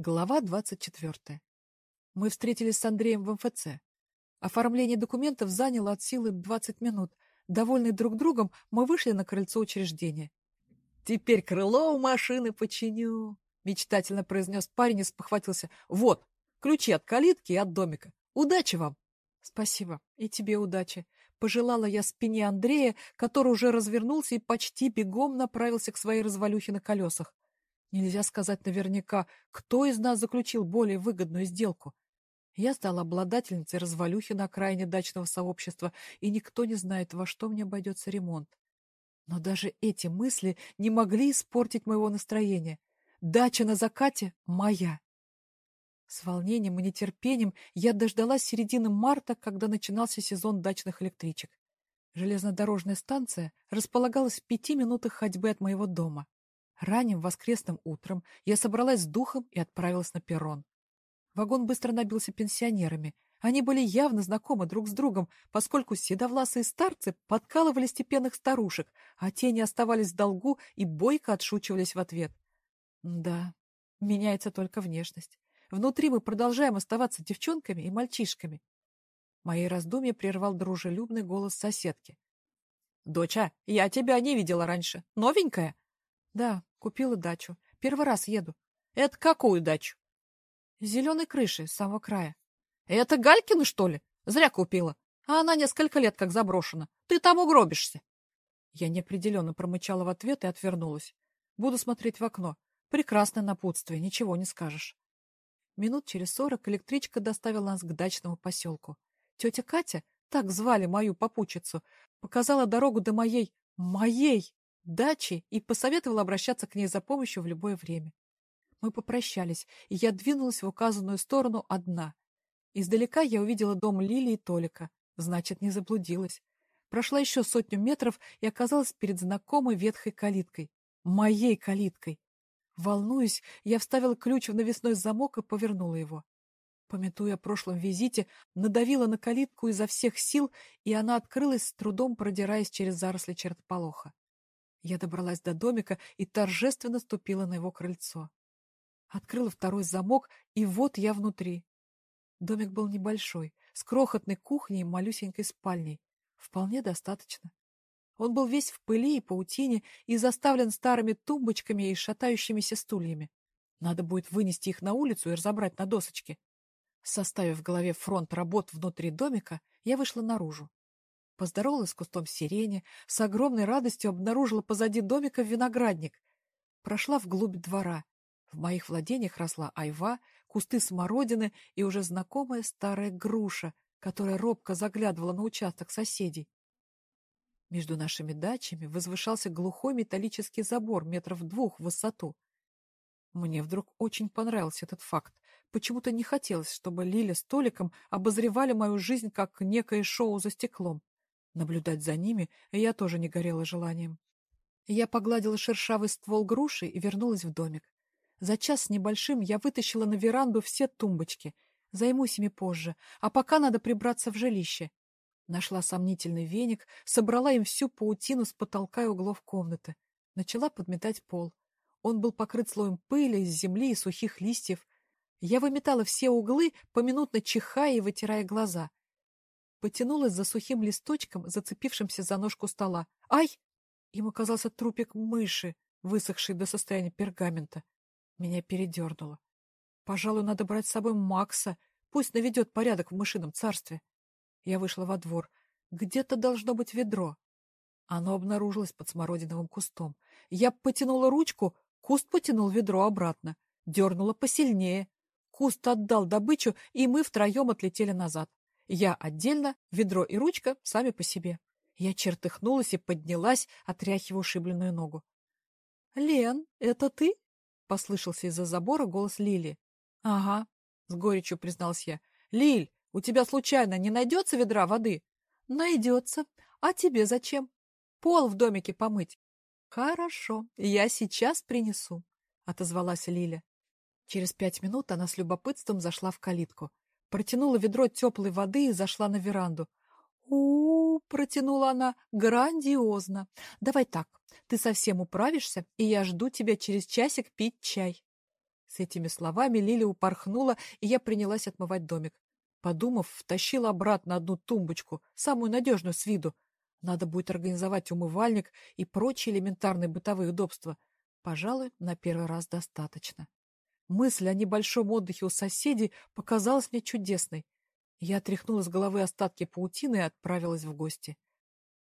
Глава 24. Мы встретились с Андреем в МФЦ. Оформление документов заняло от силы 20 минут. Довольные друг другом, мы вышли на крыльцо учреждения. «Теперь крыло у машины починю», — мечтательно произнес парень и спохватился. «Вот, ключи от калитки и от домика. Удачи вам!» «Спасибо. И тебе удачи», — пожелала я спине Андрея, который уже развернулся и почти бегом направился к своей развалюхе на колесах. Нельзя сказать наверняка, кто из нас заключил более выгодную сделку. Я стала обладательницей развалюхи на окраине дачного сообщества, и никто не знает, во что мне обойдется ремонт. Но даже эти мысли не могли испортить моего настроения. Дача на закате моя. С волнением и нетерпением я дождалась середины марта, когда начинался сезон дачных электричек. Железнодорожная станция располагалась в пяти минутах ходьбы от моего дома. Ранним воскресным утром я собралась с духом и отправилась на перрон. Вагон быстро набился пенсионерами. Они были явно знакомы друг с другом, поскольку седовласые старцы подкалывали степенных старушек, а те не оставались в долгу и бойко отшучивались в ответ. Да, меняется только внешность. Внутри мы продолжаем оставаться девчонками и мальчишками. Мои раздумья прервал дружелюбный голос соседки. — Доча, я тебя не видела раньше. Новенькая? — Да, Купила дачу. Первый раз еду. Это какую дачу? Зеленой крыши, с самого края. Это Галькина, что ли? Зря купила. А она несколько лет как заброшена. Ты там угробишься. Я неопределенно промычала в ответ и отвернулась. Буду смотреть в окно. Прекрасное напутствие, ничего не скажешь. Минут через сорок электричка доставила нас к дачному поселку. Тетя Катя, так звали мою попутчицу, показала дорогу до моей, моей дачи и посоветовал обращаться к ней за помощью в любое время. Мы попрощались, и я двинулась в указанную сторону одна. Издалека я увидела дом Лили и Толика, значит, не заблудилась. Прошла еще сотню метров и оказалась перед знакомой ветхой калиткой. Моей калиткой. Волнуясь, я вставила ключ в навесной замок и повернула его. Пометуя о прошлом визите, надавила на калитку изо всех сил, и она открылась с трудом, продираясь через заросли чертополоха. Я добралась до домика и торжественно ступила на его крыльцо. Открыла второй замок, и вот я внутри. Домик был небольшой, с крохотной кухней и малюсенькой спальней. Вполне достаточно. Он был весь в пыли и паутине и заставлен старыми тумбочками и шатающимися стульями. Надо будет вынести их на улицу и разобрать на досочке. Составив в голове фронт работ внутри домика, я вышла наружу. Поздоровалась с кустом сирени, с огромной радостью обнаружила позади домика виноградник. Прошла вглубь двора. В моих владениях росла айва, кусты смородины и уже знакомая старая груша, которая робко заглядывала на участок соседей. Между нашими дачами возвышался глухой металлический забор метров двух в высоту. Мне вдруг очень понравился этот факт. Почему-то не хотелось, чтобы Лиля с Толиком обозревали мою жизнь как некое шоу за стеклом. Наблюдать за ними я тоже не горела желанием. Я погладила шершавый ствол груши и вернулась в домик. За час с небольшим я вытащила на веранду все тумбочки. Займусь ими позже, а пока надо прибраться в жилище. Нашла сомнительный веник, собрала им всю паутину с потолка и углов комнаты. Начала подметать пол. Он был покрыт слоем пыли, земли и сухих листьев. Я выметала все углы, поминутно чихая и вытирая глаза. Потянулась за сухим листочком, зацепившимся за ножку стола. «Ай!» Им оказался трупик мыши, высохший до состояния пергамента. Меня передернуло. Пожалуй, надо брать с собой Макса. Пусть наведет порядок в мышином царстве. Я вышла во двор. Где-то должно быть ведро. Оно обнаружилось под смородиновым кустом. Я потянула ручку, куст потянул ведро обратно. Дернула посильнее. Куст отдал добычу, и мы втроем отлетели назад. Я отдельно, ведро и ручка сами по себе. Я чертыхнулась и поднялась, отряхивая ушибленную ногу. — Лен, это ты? — послышался из-за забора голос Лили. — Ага, — с горечью призналась я. — Лиль, у тебя случайно не найдется ведра воды? — Найдется. А тебе зачем? Пол в домике помыть. — Хорошо, я сейчас принесу, — отозвалась Лиля. Через пять минут она с любопытством зашла в калитку. Протянула ведро теплой воды и зашла на веранду. у, -у, -у протянула она, — грандиозно. Давай так, ты совсем управишься, и я жду тебя через часик пить чай. С этими словами Лиля упорхнула, и я принялась отмывать домик. Подумав, втащила обратно одну тумбочку, самую надежную с виду. Надо будет организовать умывальник и прочие элементарные бытовые удобства. Пожалуй, на первый раз достаточно. Мысль о небольшом отдыхе у соседей показалась мне чудесной. Я отряхнула с головы остатки паутины и отправилась в гости.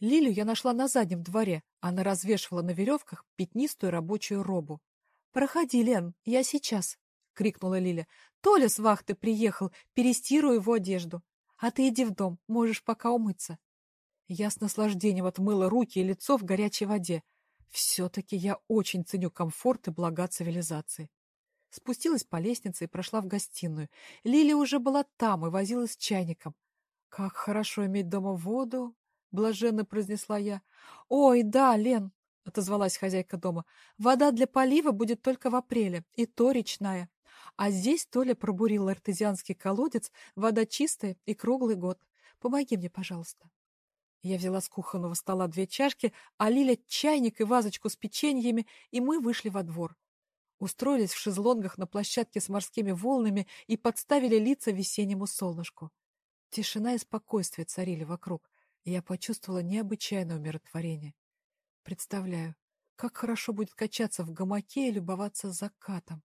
Лилю я нашла на заднем дворе. Она развешивала на веревках пятнистую рабочую робу. «Проходи, Лен, я сейчас!» — крикнула Лиля. «Толя с вахты приехал, перестирую его одежду. А ты иди в дом, можешь пока умыться». Я с наслаждением отмыла руки и лицо в горячей воде. Все-таки я очень ценю комфорт и блага цивилизации. Спустилась по лестнице и прошла в гостиную. Лилия уже была там и возилась с чайником. «Как хорошо иметь дома воду!» — блаженно произнесла я. «Ой, да, Лен!» — отозвалась хозяйка дома. «Вода для полива будет только в апреле, и то речная. А здесь Толя пробурил артезианский колодец, вода чистая и круглый год. Помоги мне, пожалуйста». Я взяла с кухонного стола две чашки, а Лиля — чайник и вазочку с печеньями, и мы вышли во двор. Устроились в шезлонгах на площадке с морскими волнами и подставили лица весеннему солнышку. Тишина и спокойствие царили вокруг, и я почувствовала необычайное умиротворение. Представляю, как хорошо будет качаться в гамаке и любоваться закатом.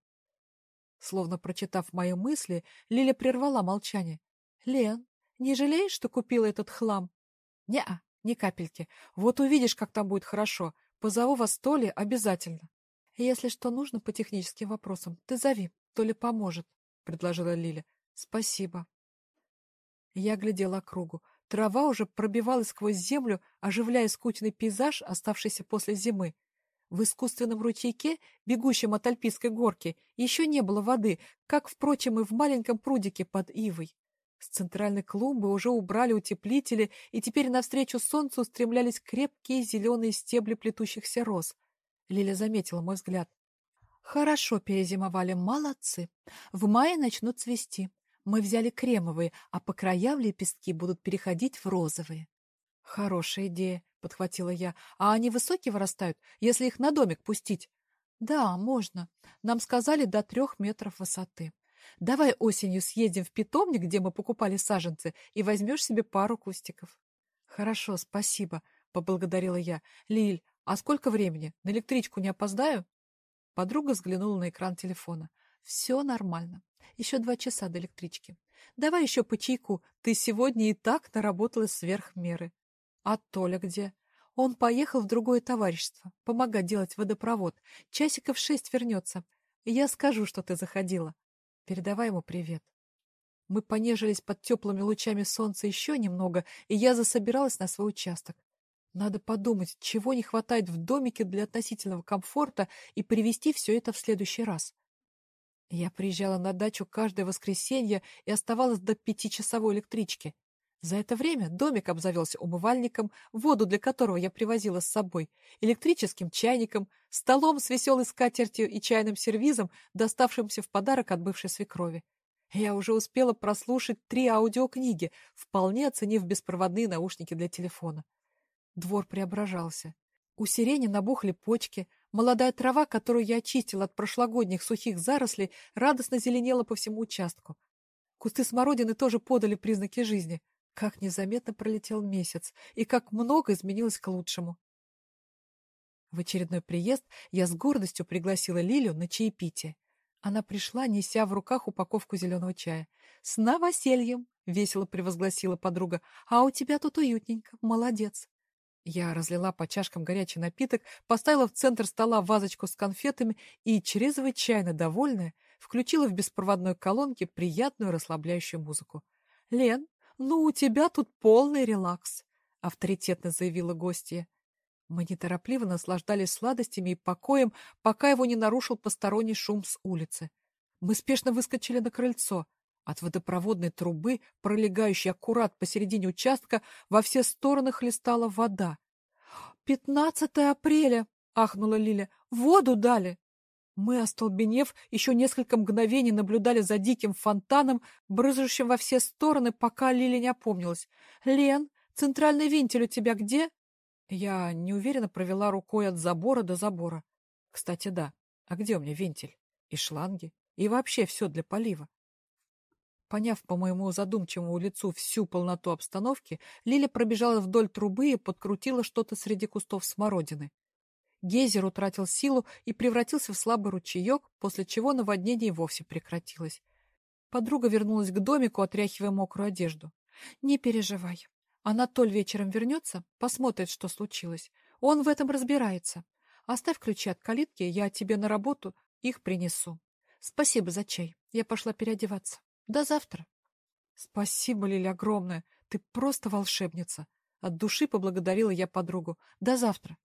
Словно прочитав мои мысли, Лиля прервала молчание. — Лен, не жалеешь, что купила этот хлам? — Не-а, ни капельки. Вот увидишь, как там будет хорошо. Позову вас Толе обязательно. «Если что нужно по техническим вопросам, ты зови, то ли поможет», — предложила Лиля. «Спасибо». Я глядела округу. Трава уже пробивалась сквозь землю, оживляя скучный пейзаж, оставшийся после зимы. В искусственном ручейке, бегущем от Альпийской горки, еще не было воды, как, впрочем, и в маленьком прудике под Ивой. С центральной клумбы уже убрали утеплители, и теперь навстречу солнцу устремлялись крепкие зеленые стебли плетущихся роз. Лиля заметила мой взгляд. Хорошо перезимовали, молодцы. В мае начнут цвести. Мы взяли кремовые, а по краям лепестки будут переходить в розовые. Хорошая идея, подхватила я. А они высокие вырастают, если их на домик пустить? Да, можно. Нам сказали до трех метров высоты. Давай осенью съездим в питомник, где мы покупали саженцы, и возьмешь себе пару кустиков. Хорошо, спасибо, поблагодарила я. Лиль, «А сколько времени? На электричку не опоздаю?» Подруга взглянула на экран телефона. «Все нормально. Еще два часа до электрички. Давай еще по чайку. Ты сегодня и так наработалась сверх меры». «А Толя где?» «Он поехал в другое товарищество. Помогать делать водопровод. Часиков шесть вернется. Я скажу, что ты заходила. Передавай ему привет». Мы понежились под теплыми лучами солнца еще немного, и я засобиралась на свой участок. Надо подумать, чего не хватает в домике для относительного комфорта и привести все это в следующий раз. Я приезжала на дачу каждое воскресенье и оставалась до пятичасовой электрички. За это время домик обзавелся умывальником, воду для которого я привозила с собой, электрическим чайником, столом с веселой скатертью и чайным сервизом, доставшимся в подарок от бывшей свекрови. Я уже успела прослушать три аудиокниги, вполне оценив беспроводные наушники для телефона. Двор преображался. У сирени набухли почки, молодая трава, которую я очистила от прошлогодних сухих зарослей, радостно зеленела по всему участку. Кусты смородины тоже подали признаки жизни. Как незаметно пролетел месяц, и как много изменилось к лучшему. В очередной приезд я с гордостью пригласила Лилю на чаепитие. Она пришла, неся в руках упаковку зеленого чая. «С новосельем!» — весело превозгласила подруга. «А у тебя тут уютненько. Молодец!» Я разлила по чашкам горячий напиток, поставила в центр стола вазочку с конфетами и, чрезвычайно довольная, включила в беспроводной колонке приятную расслабляющую музыку. «Лен, ну у тебя тут полный релакс», — авторитетно заявила гостья. Мы неторопливо наслаждались сладостями и покоем, пока его не нарушил посторонний шум с улицы. Мы спешно выскочили на крыльцо. От водопроводной трубы, пролегающей аккурат посередине участка, во все стороны хлестала вода. «Пятнадцатое апреля!» — ахнула Лиля. «Воду дали!» Мы, остолбенев, еще несколько мгновений наблюдали за диким фонтаном, брызжущим во все стороны, пока Лиля не опомнилась. «Лен, центральный вентиль у тебя где?» Я неуверенно провела рукой от забора до забора. «Кстати, да. А где у меня вентиль?» и шланги, и вообще все для полива. Поняв по моему задумчивому лицу всю полноту обстановки, Лиля пробежала вдоль трубы и подкрутила что-то среди кустов смородины. Гейзер утратил силу и превратился в слабый ручеек, после чего наводнение вовсе прекратилось. Подруга вернулась к домику, отряхивая мокрую одежду. «Не переживай. Анатоль вечером вернется, посмотрит, что случилось. Он в этом разбирается. Оставь ключи от калитки, я тебе на работу их принесу. Спасибо за чай. Я пошла переодеваться. До завтра. Спасибо, Лиля, огромное. Ты просто волшебница. От души поблагодарила я подругу. До завтра.